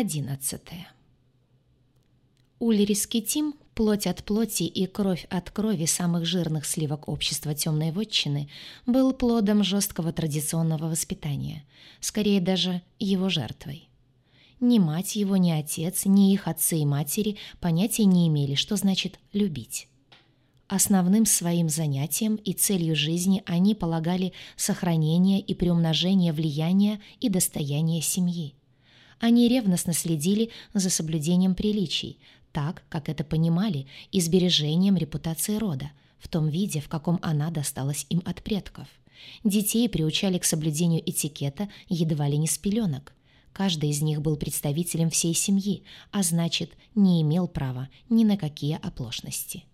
Часть одиннадцатая. Ульрис Китим, плоть от плоти и кровь от крови самых жирных сливок общества темной вотчины, был плодом жесткого традиционного воспитания, скорее даже его жертвой. Ни мать его, ни отец, ни их отцы и матери понятия не имели, что значит «любить». Основным своим занятием и целью жизни они полагали сохранение и приумножение влияния и достояния семьи – они ревностно следили за соблюдением приличий, так, как это понимали, и сбережением репутации рода, в том виде, в каком она досталась им от предков. Детей приучали к соблюдению этикета едва ли не с пеленок. Каждый из них был представителем всей семьи, а значит, не имел права ни на какие оплошности.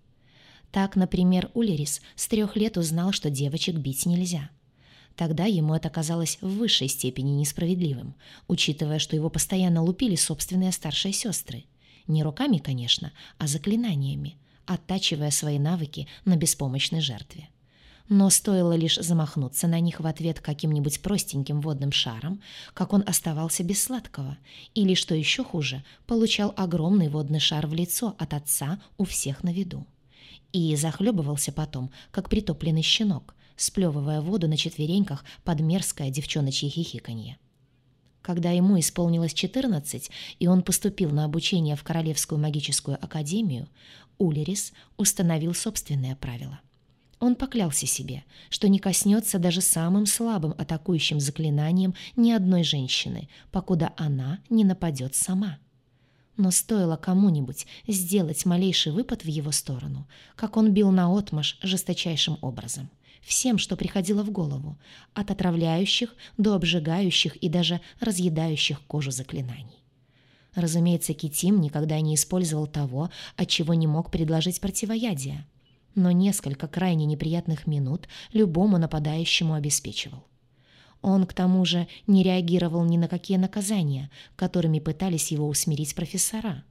Так, например, Улерис с трех лет узнал, что девочек бить нельзя – Тогда ему это казалось в высшей степени несправедливым, учитывая, что его постоянно лупили собственные старшие сестры. Не руками, конечно, а заклинаниями, оттачивая свои навыки на беспомощной жертве. Но стоило лишь замахнуться на них в ответ каким-нибудь простеньким водным шаром, как он оставался без сладкого, или, что еще хуже, получал огромный водный шар в лицо от отца у всех на виду. И захлебывался потом, как притопленный щенок, сплевывая воду на четвереньках под мерзкое девчоночье хихиканье. Когда ему исполнилось 14, и он поступил на обучение в Королевскую магическую академию, Улерис установил собственное правило. Он поклялся себе, что не коснется даже самым слабым атакующим заклинанием ни одной женщины, покуда она не нападет сама. Но стоило кому-нибудь сделать малейший выпад в его сторону, как он бил наотмашь жесточайшим образом всем, что приходило в голову, от отравляющих до обжигающих и даже разъедающих кожу заклинаний. Разумеется, Китим никогда не использовал того, от чего не мог предложить противоядие, но несколько крайне неприятных минут любому нападающему обеспечивал. Он, к тому же, не реагировал ни на какие наказания, которыми пытались его усмирить профессора,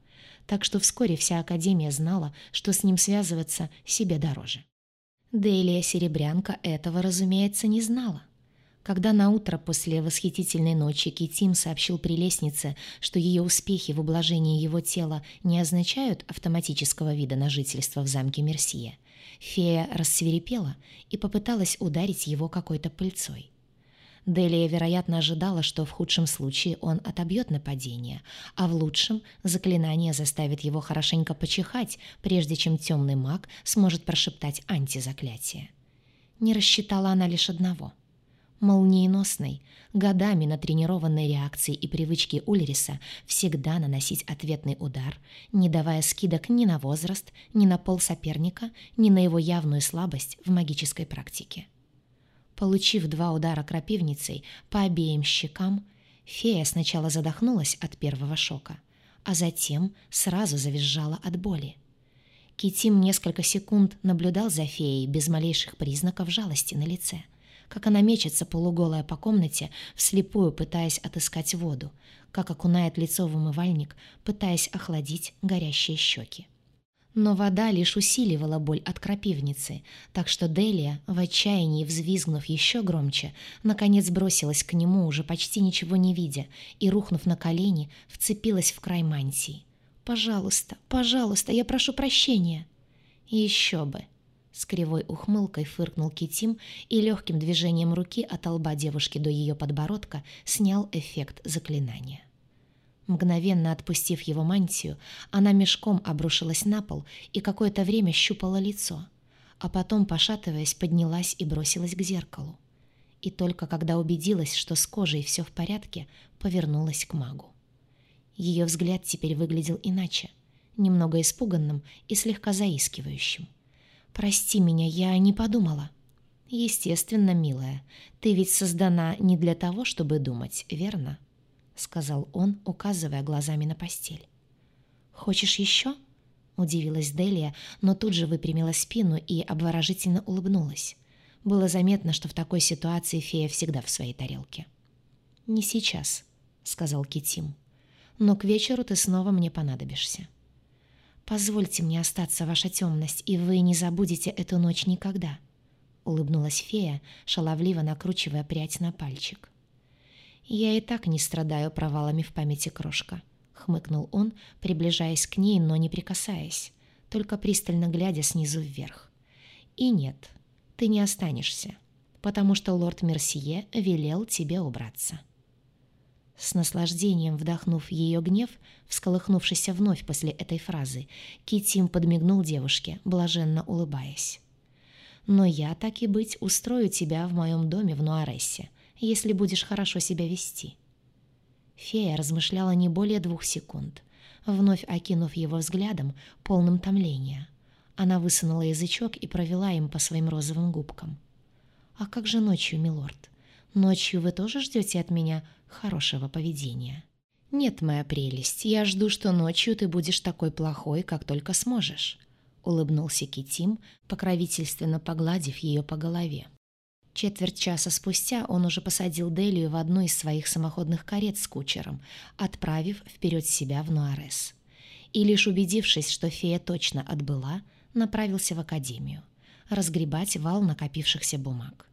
так что вскоре вся Академия знала, что с ним связываться себе дороже. Делия Серебрянка этого, разумеется, не знала. Когда наутро после восхитительной ночи Китим сообщил прелестнице, что ее успехи в ублажении его тела не означают автоматического вида на жительство в замке Мерсия, фея рассверепела и попыталась ударить его какой-то пыльцой. Делия, вероятно, ожидала, что в худшем случае он отобьет нападение, а в лучшем заклинание заставит его хорошенько почихать, прежде чем темный маг сможет прошептать антизаклятие. Не рассчитала она лишь одного. Молниеносной, годами натренированной реакции и привычки Ульриса всегда наносить ответный удар, не давая скидок ни на возраст, ни на пол соперника, ни на его явную слабость в магической практике. Получив два удара крапивницей по обеим щекам, фея сначала задохнулась от первого шока, а затем сразу завизжала от боли. Китим несколько секунд наблюдал за феей без малейших признаков жалости на лице, как она мечется полуголая по комнате, вслепую пытаясь отыскать воду, как окунает лицо в умывальник, пытаясь охладить горящие щеки. Но вода лишь усиливала боль от крапивницы, так что Делия, в отчаянии взвизгнув еще громче, наконец бросилась к нему, уже почти ничего не видя, и, рухнув на колени, вцепилась в край мантии. «Пожалуйста, пожалуйста, я прошу прощения!» «Еще бы!» С кривой ухмылкой фыркнул Китим и легким движением руки от лба девушки до ее подбородка снял эффект заклинания. Мгновенно отпустив его мантию, она мешком обрушилась на пол и какое-то время щупала лицо, а потом, пошатываясь, поднялась и бросилась к зеркалу. И только когда убедилась, что с кожей все в порядке, повернулась к магу. Ее взгляд теперь выглядел иначе, немного испуганным и слегка заискивающим. «Прости меня, я не подумала». «Естественно, милая, ты ведь создана не для того, чтобы думать, верно?» — сказал он, указывая глазами на постель. «Хочешь еще?» — удивилась Делия, но тут же выпрямила спину и обворожительно улыбнулась. Было заметно, что в такой ситуации фея всегда в своей тарелке. «Не сейчас», — сказал Китим. «Но к вечеру ты снова мне понадобишься». «Позвольте мне остаться, ваша темность, и вы не забудете эту ночь никогда», — улыбнулась фея, шаловливо накручивая прядь на пальчик. «Я и так не страдаю провалами в памяти крошка», — хмыкнул он, приближаясь к ней, но не прикасаясь, только пристально глядя снизу вверх. «И нет, ты не останешься, потому что лорд Мерсье велел тебе убраться». С наслаждением вдохнув ее гнев, всколыхнувшийся вновь после этой фразы, Китим подмигнул девушке, блаженно улыбаясь. «Но я, так и быть, устрою тебя в моем доме в Нуарессе, если будешь хорошо себя вести». Фея размышляла не более двух секунд, вновь окинув его взглядом, полным томления. Она высунула язычок и провела им по своим розовым губкам. «А как же ночью, милорд? Ночью вы тоже ждете от меня хорошего поведения?» «Нет, моя прелесть, я жду, что ночью ты будешь такой плохой, как только сможешь», — улыбнулся Китим, покровительственно погладив ее по голове. Четверть часа спустя он уже посадил Делию в одну из своих самоходных карет с кучером, отправив вперед себя в Нуарес. И лишь убедившись, что фея точно отбыла, направился в академию, разгребать вал накопившихся бумаг.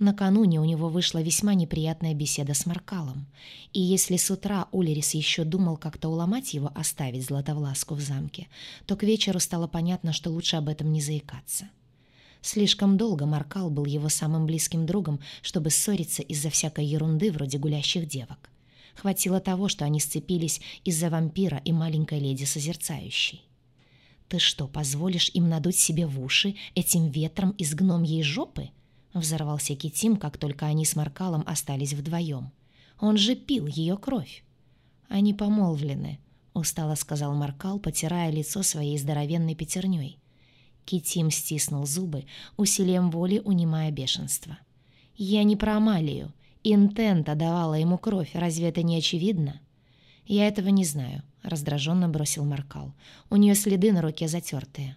Накануне у него вышла весьма неприятная беседа с Маркалом, и если с утра Улерис еще думал как-то уломать его оставить Златовласку в замке, то к вечеру стало понятно, что лучше об этом не заикаться. Слишком долго Маркал был его самым близким другом, чтобы ссориться из-за всякой ерунды вроде гулящих девок. Хватило того, что они сцепились из-за вампира и маленькой леди созерцающей. «Ты что, позволишь им надуть себе в уши этим ветром из гномьей жопы?» Взорвался Китим, как только они с Маркалом остались вдвоем. «Он же пил ее кровь!» «Они помолвлены», — устало сказал Маркал, потирая лицо своей здоровенной пятерней. Китим стиснул зубы, усилием воли унимая бешенство. «Я не про Амалию. Интента давала ему кровь, разве это не очевидно?» «Я этого не знаю», — раздраженно бросил Маркал. «У нее следы на руке затертые».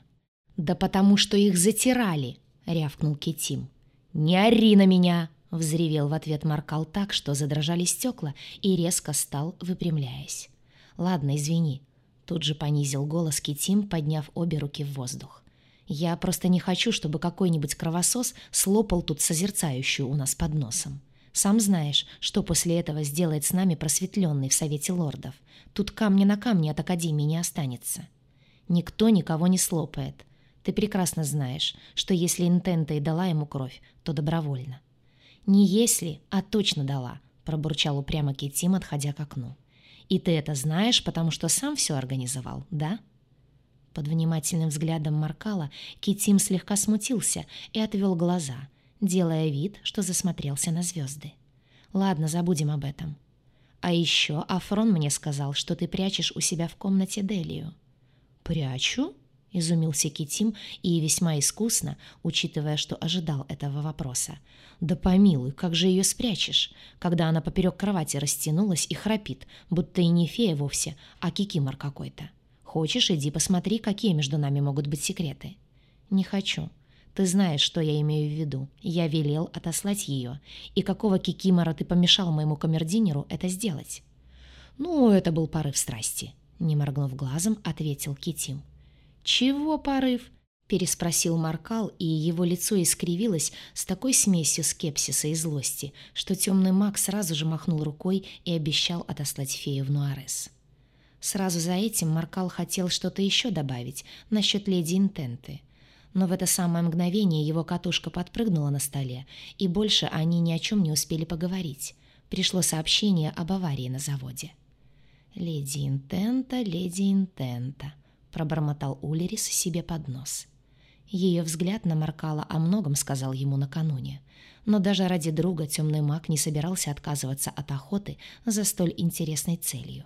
«Да потому что их затирали!» — рявкнул Китим. «Не ори на меня!» — взревел в ответ Маркал так, что задрожали стекла, и резко стал, выпрямляясь. «Ладно, извини». Тут же понизил голос Китим, подняв обе руки в воздух. Я просто не хочу, чтобы какой-нибудь кровосос слопал тут созерцающую у нас под носом. Сам знаешь, что после этого сделает с нами просветленный в Совете Лордов. Тут камня на камне от Академии не останется. Никто никого не слопает. Ты прекрасно знаешь, что если Интента и дала ему кровь, то добровольно. «Не если, а точно дала», — пробурчал упрямо Китим, отходя к окну. «И ты это знаешь, потому что сам все организовал, да?» Под внимательным взглядом Маркала Китим слегка смутился и отвел глаза, делая вид, что засмотрелся на звезды. «Ладно, забудем об этом. А еще Афрон мне сказал, что ты прячешь у себя в комнате Делию». «Прячу?» — изумился Китим и весьма искусно, учитывая, что ожидал этого вопроса. «Да помилуй, как же ее спрячешь, когда она поперек кровати растянулась и храпит, будто и не фея вовсе, а кикимор какой-то?» Хочешь, иди посмотри, какие между нами могут быть секреты». «Не хочу. Ты знаешь, что я имею в виду. Я велел отослать ее. И какого кикимора ты помешал моему камердинеру это сделать?» «Ну, это был порыв страсти», — не моргнув глазом, ответил Китим. «Чего порыв?» — переспросил Маркал, и его лицо искривилось с такой смесью скепсиса и злости, что темный маг сразу же махнул рукой и обещал отослать фею в Нуарес. Сразу за этим Маркал хотел что-то еще добавить насчет леди Интенты. Но в это самое мгновение его катушка подпрыгнула на столе, и больше они ни о чем не успели поговорить. Пришло сообщение об аварии на заводе. «Леди Интента, леди Интента», — пробормотал Улерис себе под нос. Ее взгляд на Маркала о многом сказал ему накануне. Но даже ради друга темный маг не собирался отказываться от охоты за столь интересной целью.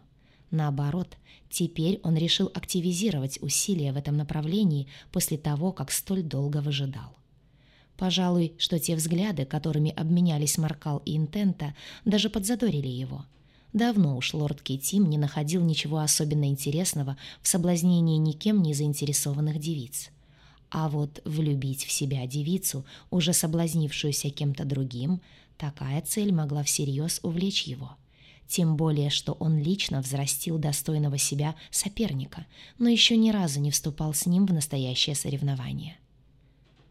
Наоборот, теперь он решил активизировать усилия в этом направлении после того, как столь долго выжидал. Пожалуй, что те взгляды, которыми обменялись Маркал и Интента, даже подзадорили его. Давно уж лорд Кейтим не находил ничего особенно интересного в соблазнении никем не заинтересованных девиц. А вот влюбить в себя девицу, уже соблазнившуюся кем-то другим, такая цель могла всерьез увлечь его – тем более, что он лично взрастил достойного себя соперника, но еще ни разу не вступал с ним в настоящее соревнование.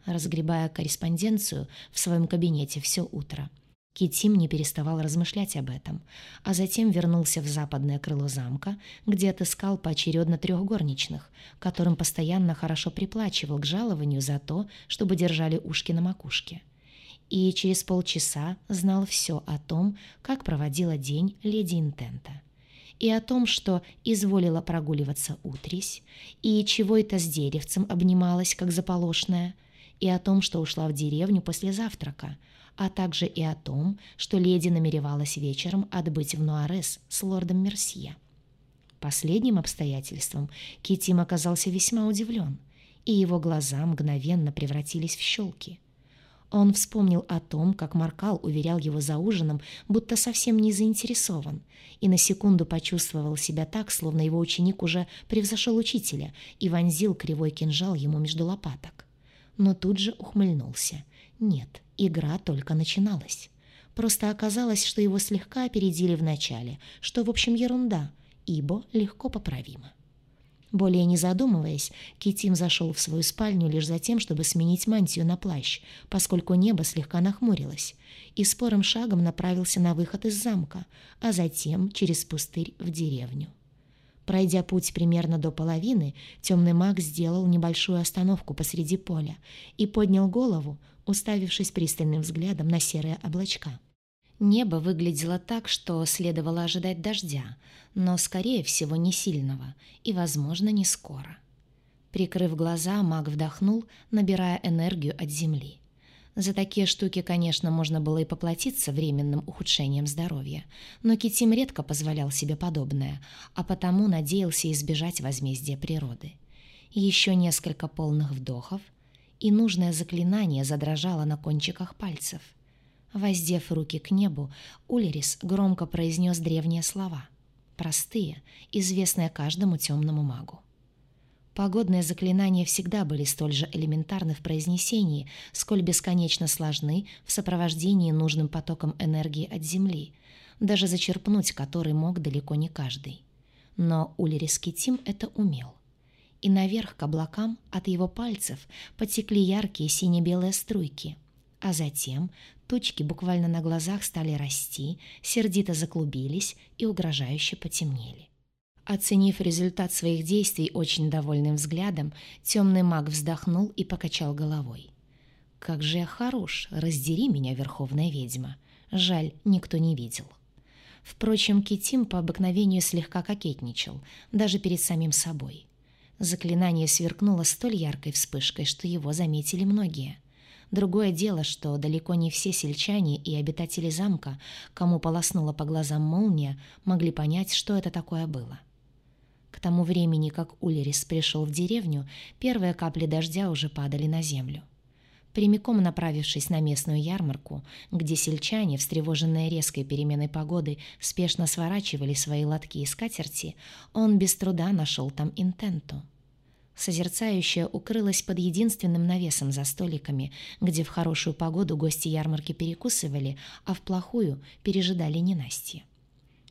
Разгребая корреспонденцию в своем кабинете все утро, Китим не переставал размышлять об этом, а затем вернулся в западное крыло замка, где отыскал поочередно трех горничных, которым постоянно хорошо приплачивал к жалованию за то, чтобы держали ушки на макушке. И через полчаса знал все о том, как проводила день леди Интента. И о том, что изволила прогуливаться утрись, и чего это с деревцем обнималась, как заполошная, и о том, что ушла в деревню после завтрака — а также и о том, что леди намеревалась вечером отбыть в Нуарес с лордом Мерсье. Последним обстоятельством Китим оказался весьма удивлен, и его глаза мгновенно превратились в щелки. Он вспомнил о том, как Маркал уверял его за ужином, будто совсем не заинтересован, и на секунду почувствовал себя так, словно его ученик уже превзошел учителя и вонзил кривой кинжал ему между лопаток. Но тут же ухмыльнулся. Нет, Игра только начиналась. Просто оказалось, что его слегка опередили в начале, что, в общем, ерунда, ибо легко поправимо. Более не задумываясь, Китим зашел в свою спальню лишь за тем, чтобы сменить мантию на плащ, поскольку небо слегка нахмурилось, и спорым шагом направился на выход из замка, а затем через пустырь в деревню. Пройдя путь примерно до половины, темный маг сделал небольшую остановку посреди поля и поднял голову, уставившись пристальным взглядом на серые облачка. Небо выглядело так, что следовало ожидать дождя, но, скорее всего, не сильного и, возможно, не скоро. Прикрыв глаза, маг вдохнул, набирая энергию от земли. За такие штуки, конечно, можно было и поплатиться временным ухудшением здоровья, но Китим редко позволял себе подобное, а потому надеялся избежать возмездия природы. Еще несколько полных вдохов, и нужное заклинание задрожало на кончиках пальцев. Воздев руки к небу, Улерис громко произнес древние слова. Простые, известные каждому темному магу. Погодные заклинания всегда были столь же элементарны в произнесении, сколь бесконечно сложны в сопровождении нужным потоком энергии от Земли, даже зачерпнуть который мог далеко не каждый. Но Улерис Китим это умел и наверх к облакам от его пальцев потекли яркие сине-белые струйки. А затем тучки буквально на глазах стали расти, сердито заклубились и угрожающе потемнели. Оценив результат своих действий очень довольным взглядом, темный маг вздохнул и покачал головой. «Как же я хорош! Раздери меня, верховная ведьма! Жаль, никто не видел». Впрочем, Китим по обыкновению слегка кокетничал, даже перед самим собой. Заклинание сверкнуло столь яркой вспышкой, что его заметили многие. Другое дело, что далеко не все сельчане и обитатели замка, кому полоснула по глазам молния, могли понять, что это такое было. К тому времени, как Улерис пришел в деревню, первые капли дождя уже падали на землю. Прямиком направившись на местную ярмарку, где сельчане, встревоженные резкой переменой погоды, спешно сворачивали свои лотки и скатерти, он без труда нашел там интенту. Созерцающая укрылась под единственным навесом за столиками, где в хорошую погоду гости ярмарки перекусывали, а в плохую пережидали ненастье.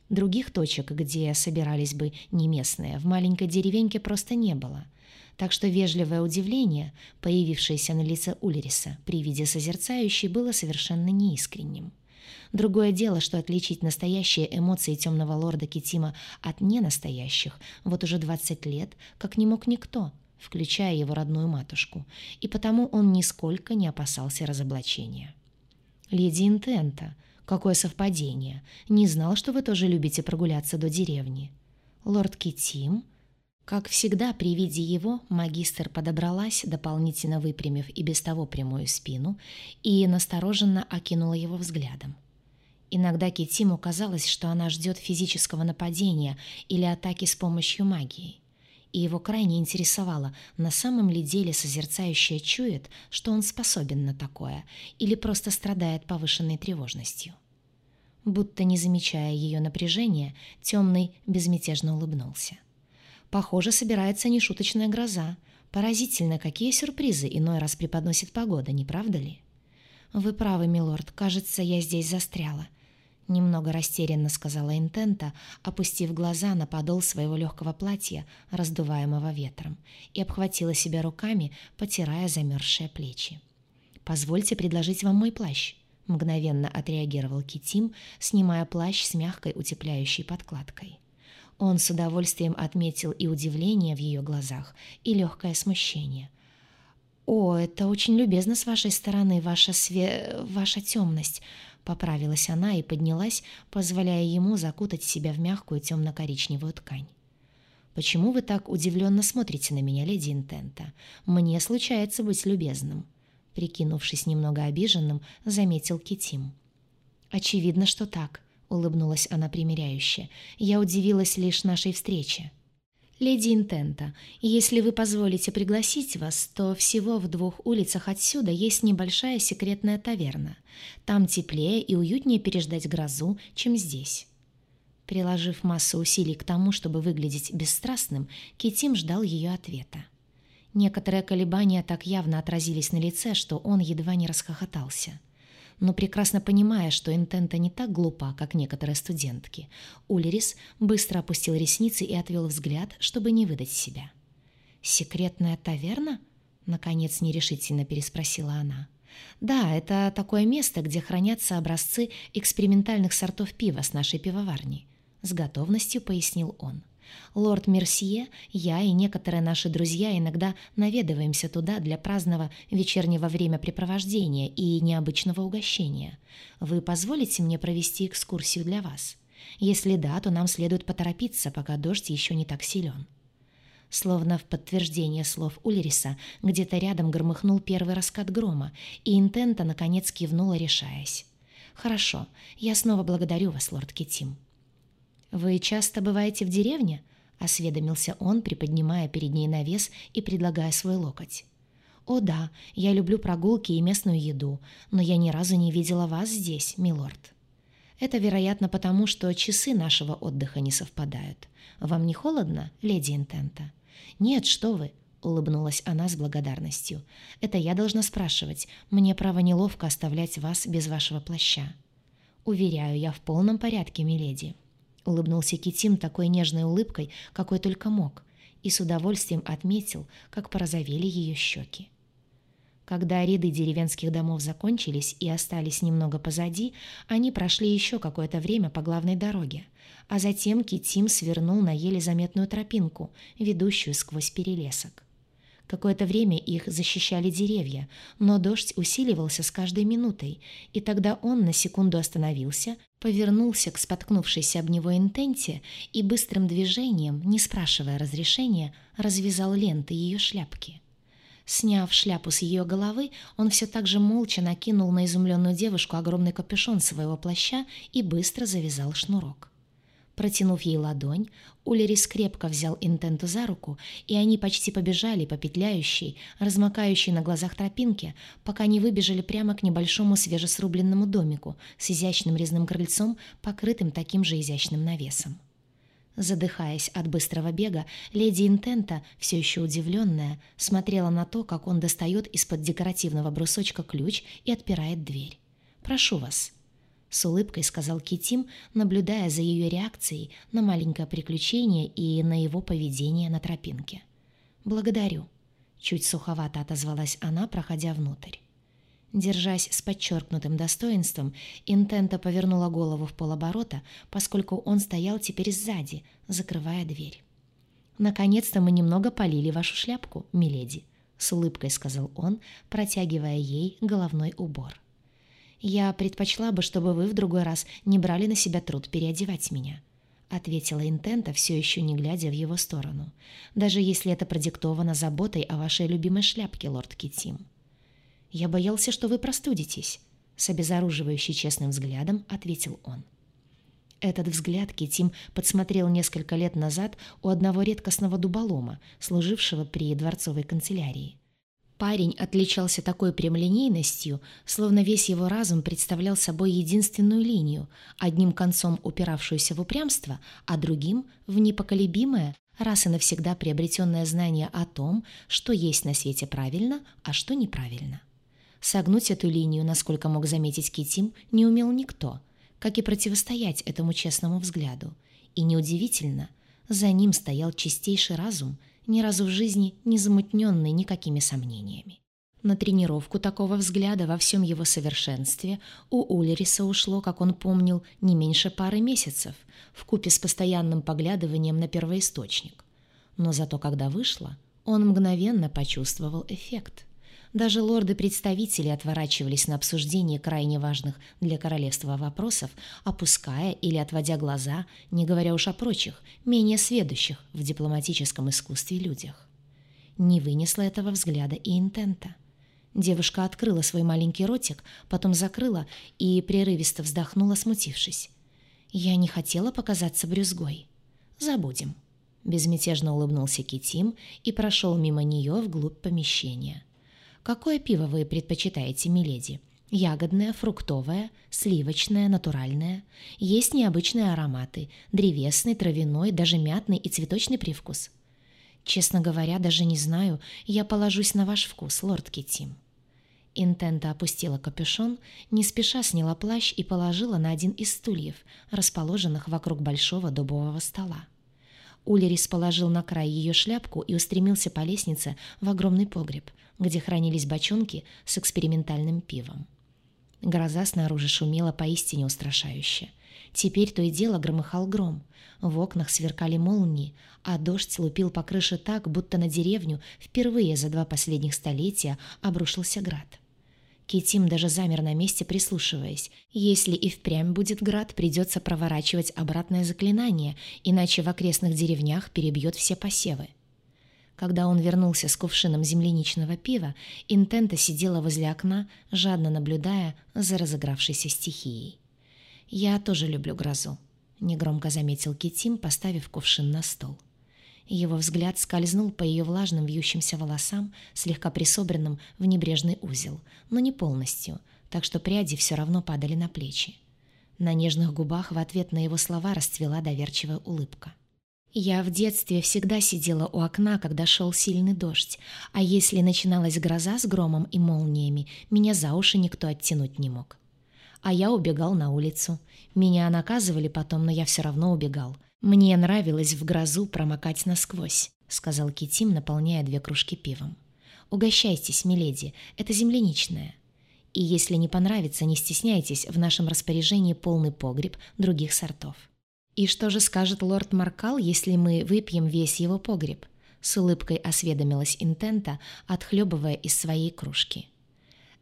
Других точек, где собирались бы не местные, в маленькой деревеньке просто не было — так что вежливое удивление, появившееся на лице Ульриса при виде созерцающей, было совершенно неискренним. Другое дело, что отличить настоящие эмоции темного лорда Китима от ненастоящих вот уже 20 лет, как не мог никто, включая его родную матушку, и потому он нисколько не опасался разоблачения. «Леди Интента, какое совпадение! Не знал, что вы тоже любите прогуляться до деревни». «Лорд Китим?» Как всегда, при виде его магистр подобралась, дополнительно выпрямив и без того прямую спину, и настороженно окинула его взглядом. Иногда Китиму казалось, что она ждет физического нападения или атаки с помощью магии. И его крайне интересовало, на самом ли деле созерцающая чует, что он способен на такое, или просто страдает повышенной тревожностью. Будто не замечая ее напряжения, темный безмятежно улыбнулся. Похоже, собирается нешуточная гроза. Поразительно, какие сюрпризы иной раз преподносит погода, не правда ли? Вы правы, милорд, кажется, я здесь застряла. Немного растерянно сказала Интента, опустив глаза на подол своего легкого платья, раздуваемого ветром, и обхватила себя руками, потирая замерзшие плечи. «Позвольте предложить вам мой плащ. — мгновенно отреагировал Китим, снимая плащ с мягкой утепляющей подкладкой. Он с удовольствием отметил и удивление в ее глазах, и легкое смущение. «О, это очень любезно с вашей стороны, ваша све... ваша темность», — поправилась она и поднялась, позволяя ему закутать себя в мягкую темно-коричневую ткань. «Почему вы так удивленно смотрите на меня, леди Интента? Мне случается быть любезным», — прикинувшись немного обиженным, заметил Китим. «Очевидно, что так», — улыбнулась она примиряюще. «Я удивилась лишь нашей встрече». «Леди Интента, если вы позволите пригласить вас, то всего в двух улицах отсюда есть небольшая секретная таверна. Там теплее и уютнее переждать грозу, чем здесь». Приложив массу усилий к тому, чтобы выглядеть бесстрастным, Китим ждал ее ответа. Некоторые колебания так явно отразились на лице, что он едва не расхохотался. Но прекрасно понимая, что Интента не так глупа, как некоторые студентки, Улерис быстро опустил ресницы и отвел взгляд, чтобы не выдать себя. «Секретная таверна?» — наконец нерешительно переспросила она. «Да, это такое место, где хранятся образцы экспериментальных сортов пива с нашей пивоварни с готовностью пояснил он. Лорд Мерсье, я и некоторые наши друзья иногда наведываемся туда для праздного вечернего времяпрепровождения и необычного угощения. Вы позволите мне провести экскурсию для вас? Если да, то нам следует поторопиться, пока дождь еще не так силен. Словно в подтверждение слов Ульриса, где-то рядом громыхнул первый раскат грома, и Интента наконец кивнула, решаясь. «Хорошо, я снова благодарю вас, лорд Китим. «Вы часто бываете в деревне?» — осведомился он, приподнимая перед ней навес и предлагая свой локоть. «О да, я люблю прогулки и местную еду, но я ни разу не видела вас здесь, милорд». «Это, вероятно, потому, что часы нашего отдыха не совпадают. Вам не холодно, леди Интента?» «Нет, что вы», — улыбнулась она с благодарностью. «Это я должна спрашивать. Мне, право, неловко оставлять вас без вашего плаща». «Уверяю, я в полном порядке, миледи». Улыбнулся Китим такой нежной улыбкой, какой только мог, и с удовольствием отметил, как порозовели ее щеки. Когда ряды деревенских домов закончились и остались немного позади, они прошли еще какое-то время по главной дороге, а затем Китим свернул на еле заметную тропинку, ведущую сквозь перелесок. Какое-то время их защищали деревья, но дождь усиливался с каждой минутой, и тогда он на секунду остановился, повернулся к споткнувшейся об него интенте и быстрым движением, не спрашивая разрешения, развязал ленты ее шляпки. Сняв шляпу с ее головы, он все так же молча накинул на изумленную девушку огромный капюшон своего плаща и быстро завязал шнурок. Протянув ей ладонь, Улерис крепко взял Интенту за руку, и они почти побежали по петляющей, размокающей на глазах тропинке, пока не выбежали прямо к небольшому свежесрубленному домику с изящным резным крыльцом, покрытым таким же изящным навесом. Задыхаясь от быстрого бега, леди Интента, все еще удивленная, смотрела на то, как он достает из-под декоративного брусочка ключ и отпирает дверь. «Прошу вас», с улыбкой сказал Китим, наблюдая за ее реакцией на маленькое приключение и на его поведение на тропинке. «Благодарю», — чуть суховато отозвалась она, проходя внутрь. Держась с подчеркнутым достоинством, Интента повернула голову в полоборота, поскольку он стоял теперь сзади, закрывая дверь. «Наконец-то мы немного полили вашу шляпку, миледи», — с улыбкой сказал он, протягивая ей головной убор. «Я предпочла бы, чтобы вы в другой раз не брали на себя труд переодевать меня», ответила Интента, все еще не глядя в его сторону. «Даже если это продиктовано заботой о вашей любимой шляпке, лорд Китим». «Я боялся, что вы простудитесь», с обезоруживающий честным взглядом ответил он. Этот взгляд Китим подсмотрел несколько лет назад у одного редкостного дуболома, служившего при дворцовой канцелярии. Парень отличался такой прямолинейностью, словно весь его разум представлял собой единственную линию, одним концом упиравшуюся в упрямство, а другим — в непоколебимое, раз и навсегда приобретенное знание о том, что есть на свете правильно, а что неправильно. Согнуть эту линию, насколько мог заметить Китим, не умел никто, как и противостоять этому честному взгляду. И неудивительно, за ним стоял чистейший разум — ни разу в жизни не замутненный никакими сомнениями. На тренировку такого взгляда во всем его совершенстве у Ульриса ушло, как он помнил, не меньше пары месяцев, в купе с постоянным поглядыванием на первоисточник. Но зато когда вышло, он мгновенно почувствовал эффект. Даже лорды-представители отворачивались на обсуждение крайне важных для королевства вопросов, опуская или отводя глаза, не говоря уж о прочих, менее сведущих в дипломатическом искусстве людях. Не вынесла этого взгляда и интента. Девушка открыла свой маленький ротик, потом закрыла и прерывисто вздохнула, смутившись. «Я не хотела показаться брюзгой. Забудем». Безмятежно улыбнулся Китим и прошел мимо нее вглубь помещения. Какое пиво вы предпочитаете, миледи? Ягодное, фруктовое, сливочное, натуральное. Есть необычные ароматы. Древесный, травяной, даже мятный и цветочный привкус. Честно говоря, даже не знаю, я положусь на ваш вкус, лорд Китим. Интента опустила капюшон, не спеша сняла плащ и положила на один из стульев, расположенных вокруг большого дубового стола. Улерис положил на край ее шляпку и устремился по лестнице в огромный погреб, где хранились бочонки с экспериментальным пивом. Гроза снаружи шумела поистине устрашающе. Теперь то и дело громыхал гром. В окнах сверкали молнии, а дождь лупил по крыше так, будто на деревню впервые за два последних столетия обрушился град. Китим даже замер на месте, прислушиваясь. Если и впрямь будет град, придется проворачивать обратное заклинание, иначе в окрестных деревнях перебьет все посевы. Когда он вернулся с кувшином земляничного пива, Интента сидела возле окна, жадно наблюдая за разыгравшейся стихией. «Я тоже люблю грозу», — негромко заметил Китим, поставив кувшин на стол. Его взгляд скользнул по ее влажным вьющимся волосам, слегка присобранным в небрежный узел, но не полностью, так что пряди все равно падали на плечи. На нежных губах в ответ на его слова расцвела доверчивая улыбка. Я в детстве всегда сидела у окна, когда шел сильный дождь, а если начиналась гроза с громом и молниями, меня за уши никто оттянуть не мог. А я убегал на улицу. Меня наказывали потом, но я все равно убегал. «Мне нравилось в грозу промокать насквозь», — сказал Китим, наполняя две кружки пивом. «Угощайтесь, миледи, это земляничное. И если не понравится, не стесняйтесь, в нашем распоряжении полный погреб других сортов». «И что же скажет лорд Маркал, если мы выпьем весь его погреб?» С улыбкой осведомилась Интента, отхлебывая из своей кружки.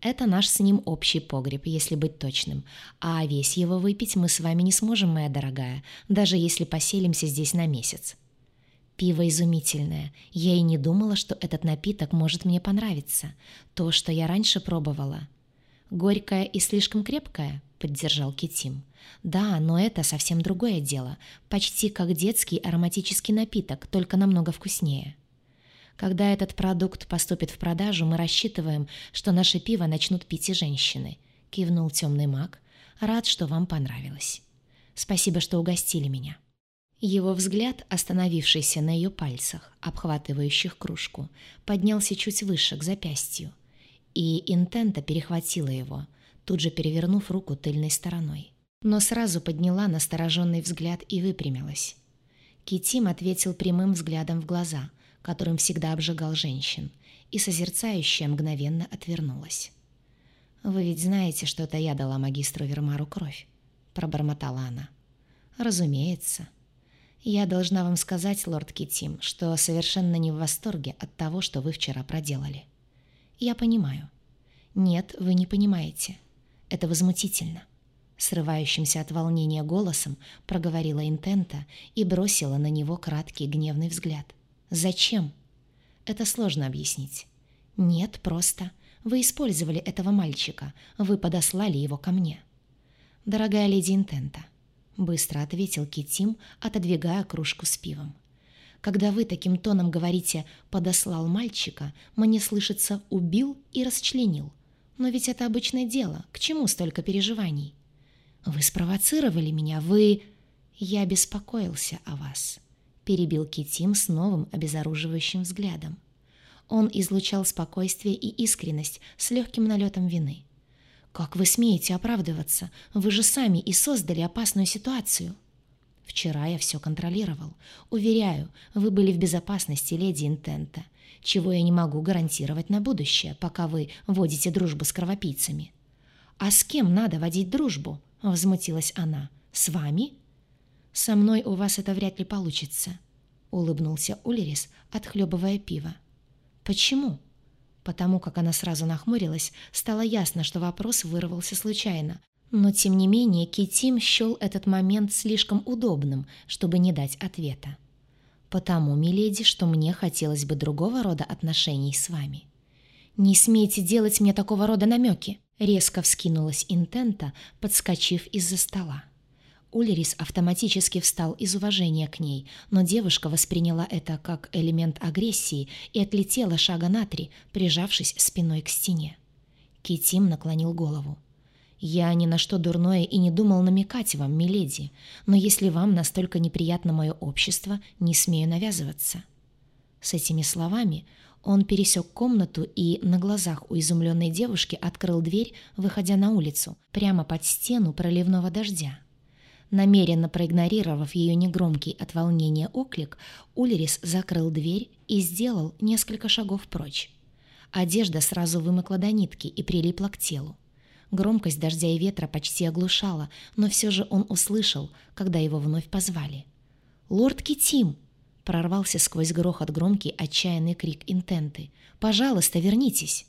Это наш с ним общий погреб, если быть точным. А весь его выпить мы с вами не сможем, моя дорогая, даже если поселимся здесь на месяц. Пиво изумительное. Я и не думала, что этот напиток может мне понравиться. То, что я раньше пробовала. Горькое и слишком крепкое, поддержал Китим. Да, но это совсем другое дело. Почти как детский ароматический напиток, только намного вкуснее. Когда этот продукт поступит в продажу, мы рассчитываем, что наше пиво начнут пить и женщины», — кивнул темный маг. «Рад, что вам понравилось. Спасибо, что угостили меня». Его взгляд, остановившийся на ее пальцах, обхватывающих кружку, поднялся чуть выше, к запястью. И Интента перехватила его, тут же перевернув руку тыльной стороной. Но сразу подняла настороженный взгляд и выпрямилась. Китим ответил прямым взглядом в глаза — которым всегда обжигал женщин, и созерцающая мгновенно отвернулась. «Вы ведь знаете, что это я дала магистру Вермару кровь?» — пробормотала она. «Разумеется. Я должна вам сказать, лорд Китим, что совершенно не в восторге от того, что вы вчера проделали. Я понимаю. Нет, вы не понимаете. Это возмутительно». Срывающимся от волнения голосом проговорила Интента и бросила на него краткий гневный взгляд — Зачем? Это сложно объяснить. Нет, просто. Вы использовали этого мальчика. Вы подослали его ко мне. Дорогая леди Интента, быстро ответил Китим, отодвигая кружку с пивом. Когда вы таким тоном говорите «подослал мальчика», мне слышится «убил» и «расчленил». Но ведь это обычное дело. К чему столько переживаний? Вы спровоцировали меня, вы... Я беспокоился о вас. — перебил Китим с новым обезоруживающим взглядом. Он излучал спокойствие и искренность с легким налетом вины. «Как вы смеете оправдываться? Вы же сами и создали опасную ситуацию». «Вчера я все контролировал. Уверяю, вы были в безопасности, леди Интента. чего я не могу гарантировать на будущее, пока вы водите дружбу с кровопийцами». «А с кем надо водить дружбу?» — возмутилась она. «С вами?» «Со мной у вас это вряд ли получится», — улыбнулся Улерис, отхлебывая пиво. «Почему?» Потому как она сразу нахмурилась, стало ясно, что вопрос вырвался случайно. Но, тем не менее, Китим счел этот момент слишком удобным, чтобы не дать ответа. «Потому, миледи, что мне хотелось бы другого рода отношений с вами». «Не смейте делать мне такого рода намеки!» Резко вскинулась Интента, подскочив из-за стола. Ульрис автоматически встал из уважения к ней, но девушка восприняла это как элемент агрессии и отлетела шага на три, прижавшись спиной к стене. Китим наклонил голову. «Я ни на что дурное и не думал намекать вам, миледи, но если вам настолько неприятно мое общество, не смею навязываться». С этими словами он пересек комнату и на глазах у изумленной девушки открыл дверь, выходя на улицу, прямо под стену проливного дождя. Намеренно проигнорировав ее негромкий от волнения оклик, Ульрис закрыл дверь и сделал несколько шагов прочь. Одежда сразу вымокла до нитки и прилипла к телу. Громкость дождя и ветра почти оглушала, но все же он услышал, когда его вновь позвали. «Лорд Китим!» — прорвался сквозь грохот громкий отчаянный крик интенты. «Пожалуйста, вернитесь!»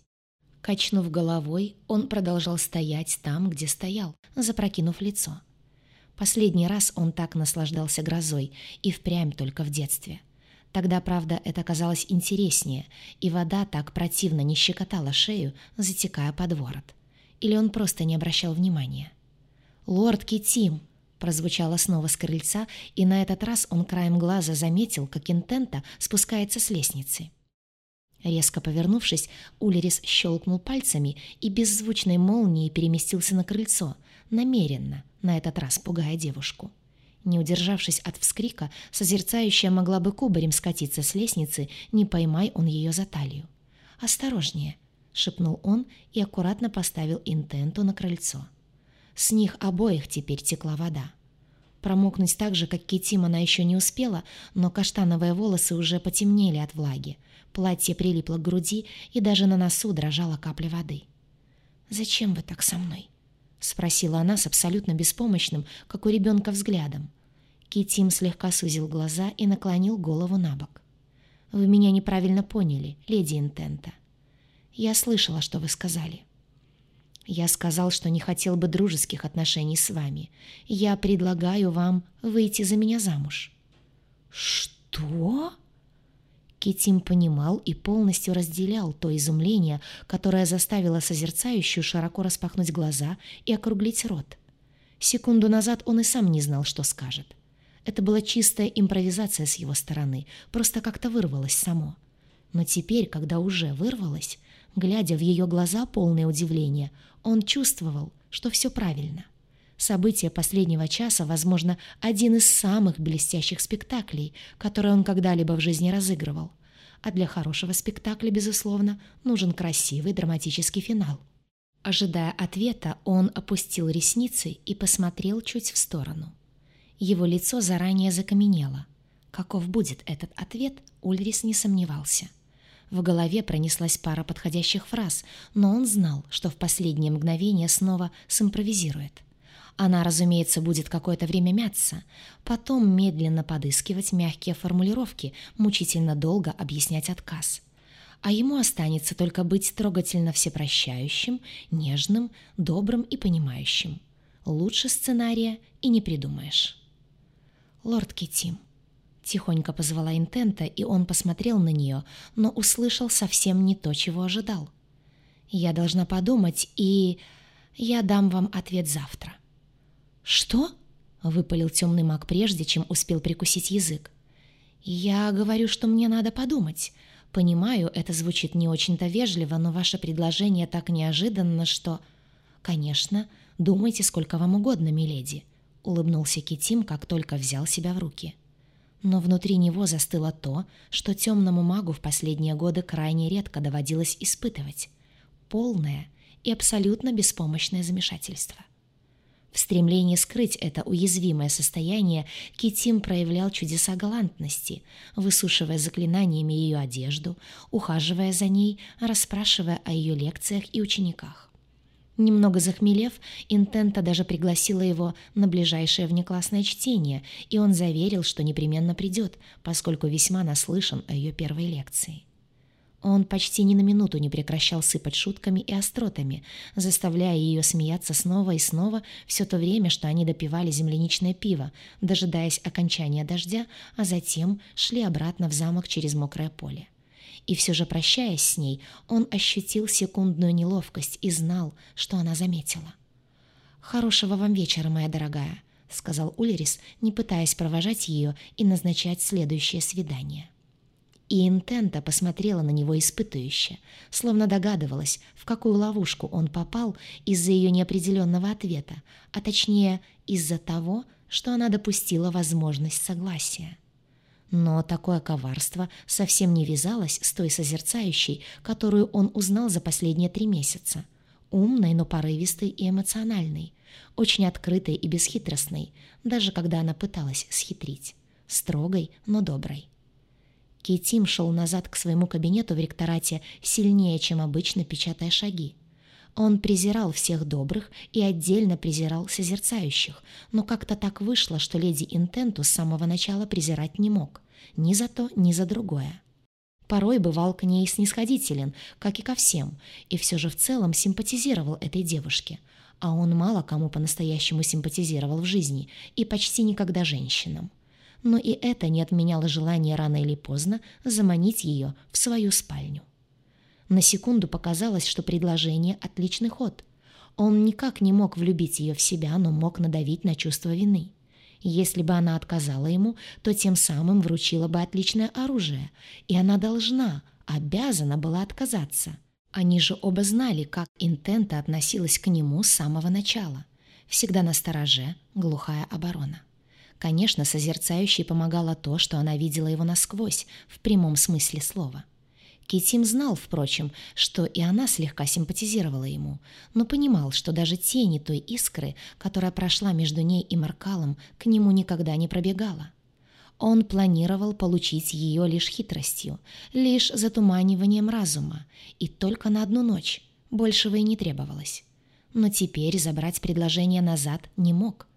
Качнув головой, он продолжал стоять там, где стоял, запрокинув лицо. Последний раз он так наслаждался грозой, и впрямь только в детстве. Тогда, правда, это казалось интереснее, и вода так противно не щекотала шею, затекая под ворот. Или он просто не обращал внимания. «Лорд Китим!» прозвучало снова с крыльца, и на этот раз он краем глаза заметил, как Интента спускается с лестницы. Резко повернувшись, Улерис щелкнул пальцами и беззвучной молнией переместился на крыльцо, намеренно, на этот раз пугая девушку. Не удержавшись от вскрика, созерцающая могла бы кубарем скатиться с лестницы, не поймай он ее за талию. «Осторожнее!» — шепнул он и аккуратно поставил интенту на крыльцо. С них обоих теперь текла вода. Промокнуть так же, как Китим, она еще не успела, но каштановые волосы уже потемнели от влаги. Платье прилипло к груди, и даже на носу дрожала капля воды. «Зачем вы так со мной?» — спросила она с абсолютно беспомощным, как у ребенка, взглядом. Китим слегка сузил глаза и наклонил голову на бок. «Вы меня неправильно поняли, леди Интента. Я слышала, что вы сказали». «Я сказал, что не хотел бы дружеских отношений с вами. Я предлагаю вам выйти за меня замуж». «Что?» Китим понимал и полностью разделял то изумление, которое заставило созерцающую широко распахнуть глаза и округлить рот. Секунду назад он и сам не знал, что скажет. Это была чистая импровизация с его стороны, просто как-то вырвалось само. Но теперь, когда уже вырвалось, глядя в ее глаза полное удивления, он чувствовал, что все правильно. События последнего часа, возможно, один из самых блестящих спектаклей, которые он когда-либо в жизни разыгрывал. А для хорошего спектакля, безусловно, нужен красивый драматический финал. Ожидая ответа, он опустил ресницы и посмотрел чуть в сторону. Его лицо заранее закаменело. Каков будет этот ответ, Ульрис не сомневался. В голове пронеслась пара подходящих фраз, но он знал, что в последнее мгновение снова симпровизирует. Она, разумеется, будет какое-то время мяться, потом медленно подыскивать мягкие формулировки, мучительно долго объяснять отказ. А ему останется только быть трогательно всепрощающим, нежным, добрым и понимающим. Лучше сценария и не придумаешь. «Лорд Китим», — тихонько позвала Интента, и он посмотрел на нее, но услышал совсем не то, чего ожидал. «Я должна подумать, и я дам вам ответ завтра». «Что?» — выпалил темный маг прежде, чем успел прикусить язык. «Я говорю, что мне надо подумать. Понимаю, это звучит не очень-то вежливо, но ваше предложение так неожиданно, что...» «Конечно, думайте сколько вам угодно, миледи», — улыбнулся Китим, как только взял себя в руки. Но внутри него застыло то, что темному магу в последние годы крайне редко доводилось испытывать — полное и абсолютно беспомощное замешательство. В стремлении скрыть это уязвимое состояние Китим проявлял чудеса галантности, высушивая заклинаниями ее одежду, ухаживая за ней, расспрашивая о ее лекциях и учениках. Немного захмелев, Интента даже пригласила его на ближайшее внеклассное чтение, и он заверил, что непременно придет, поскольку весьма наслышан о ее первой лекции. Он почти ни на минуту не прекращал сыпать шутками и остротами, заставляя ее смеяться снова и снова все то время, что они допивали земляничное пиво, дожидаясь окончания дождя, а затем шли обратно в замок через мокрое поле. И все же, прощаясь с ней, он ощутил секундную неловкость и знал, что она заметила. «Хорошего вам вечера, моя дорогая», — сказал Ульрис, не пытаясь провожать ее и назначать следующее свидание и Интента посмотрела на него испытующе, словно догадывалась, в какую ловушку он попал из-за ее неопределенного ответа, а точнее из-за того, что она допустила возможность согласия. Но такое коварство совсем не вязалось с той созерцающей, которую он узнал за последние три месяца. Умной, но порывистой и эмоциональной, очень открытой и бесхитростной, даже когда она пыталась схитрить. Строгой, но доброй. Кейтим шел назад к своему кабинету в ректорате сильнее, чем обычно, печатая шаги. Он презирал всех добрых и отдельно презирал созерцающих, но как-то так вышло, что леди Интенту с самого начала презирать не мог. Ни за то, ни за другое. Порой бывал к ней снисходителен, как и ко всем, и все же в целом симпатизировал этой девушке. А он мало кому по-настоящему симпатизировал в жизни и почти никогда женщинам но и это не отменяло желание рано или поздно заманить ее в свою спальню. На секунду показалось, что предложение — отличный ход. Он никак не мог влюбить ее в себя, но мог надавить на чувство вины. Если бы она отказала ему, то тем самым вручила бы отличное оружие, и она должна, обязана была отказаться. Они же оба знали, как Интента относилась к нему с самого начала. Всегда на стороже, глухая оборона. Конечно, созерцающей помогало то, что она видела его насквозь, в прямом смысле слова. Китим знал, впрочем, что и она слегка симпатизировала ему, но понимал, что даже тени той искры, которая прошла между ней и Маркалом, к нему никогда не пробегала. Он планировал получить ее лишь хитростью, лишь затуманиванием разума, и только на одну ночь, большего и не требовалось. Но теперь забрать предложение назад не мог –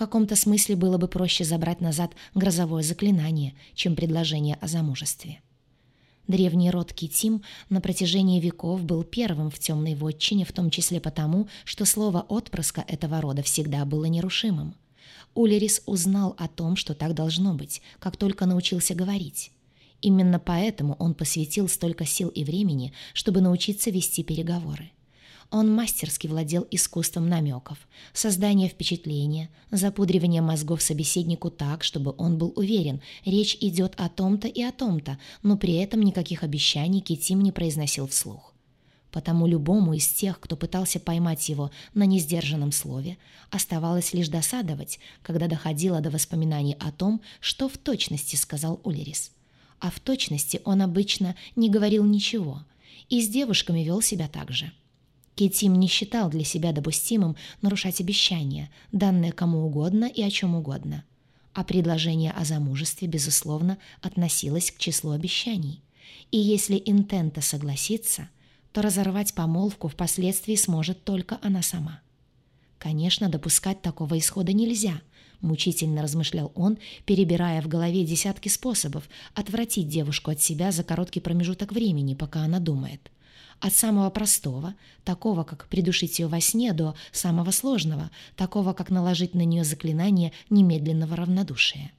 каком-то смысле было бы проще забрать назад грозовое заклинание, чем предложение о замужестве. Древний род Китим на протяжении веков был первым в темной вотчине, в том числе потому, что слово «отпрыска» этого рода всегда было нерушимым. Улерис узнал о том, что так должно быть, как только научился говорить. Именно поэтому он посвятил столько сил и времени, чтобы научиться вести переговоры. Он мастерски владел искусством намеков, создания впечатления, запудривания мозгов собеседнику так, чтобы он был уверен, речь идет о том-то и о том-то, но при этом никаких обещаний Китим не произносил вслух. Потому любому из тех, кто пытался поймать его на несдержанном слове, оставалось лишь досадовать, когда доходило до воспоминаний о том, что в точности сказал Улерис. А в точности он обычно не говорил ничего, и с девушками вел себя так же. Китим не считал для себя допустимым нарушать обещания, данные кому угодно и о чем угодно. А предложение о замужестве, безусловно, относилось к числу обещаний. И если Интента согласится, то разорвать помолвку впоследствии сможет только она сама. Конечно, допускать такого исхода нельзя, мучительно размышлял он, перебирая в голове десятки способов отвратить девушку от себя за короткий промежуток времени, пока она думает. От самого простого, такого, как придушить ее во сне, до самого сложного, такого, как наложить на нее заклинание немедленного равнодушия.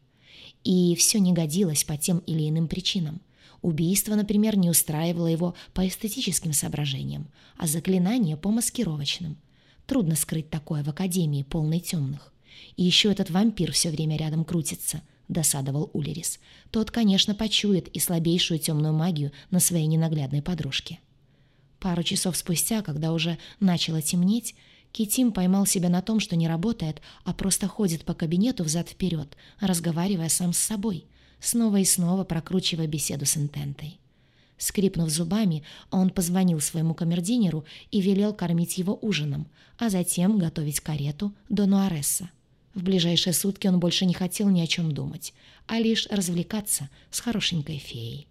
И все не годилось по тем или иным причинам. Убийство, например, не устраивало его по эстетическим соображениям, а заклинание по маскировочным. Трудно скрыть такое в Академии, полной темных. И еще этот вампир все время рядом крутится, досадовал Улерис. Тот, конечно, почует и слабейшую темную магию на своей ненаглядной подружке. Пару часов спустя, когда уже начало темнеть, Китим поймал себя на том, что не работает, а просто ходит по кабинету взад-вперед, разговаривая сам с собой, снова и снова прокручивая беседу с Интентой. Скрипнув зубами, он позвонил своему камердинеру и велел кормить его ужином, а затем готовить карету до Нуаресса. В ближайшие сутки он больше не хотел ни о чем думать, а лишь развлекаться с хорошенькой феей.